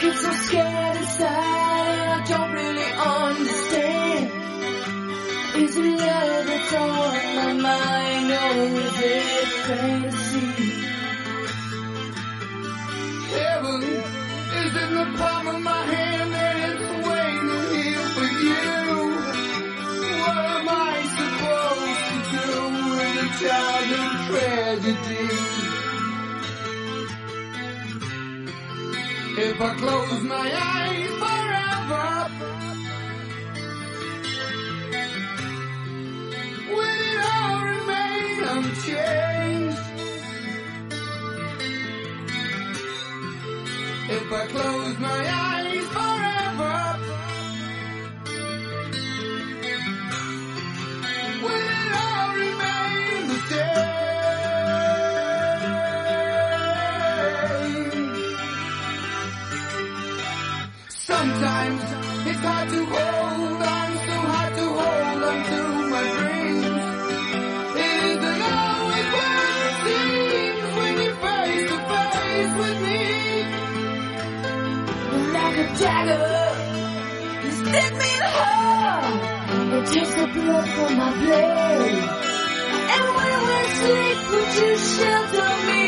get so scared inside and I don't really understand. Is it love that's on my mind or is it fantasy? Heaven is in the palm of my hand and it's waiting here for you. What am I supposed to do with a childhood tragedy? If I close my eyes forever, will it all remain unchanged? If I close my eyes Sometimes it's hard to hold on, so hard to hold on to my dreams. It isn't always what it seems when you're face to face with me. Like a dagger, you stick me in the heart. It takes the blood from my blade. And when we sleep, would you shelter me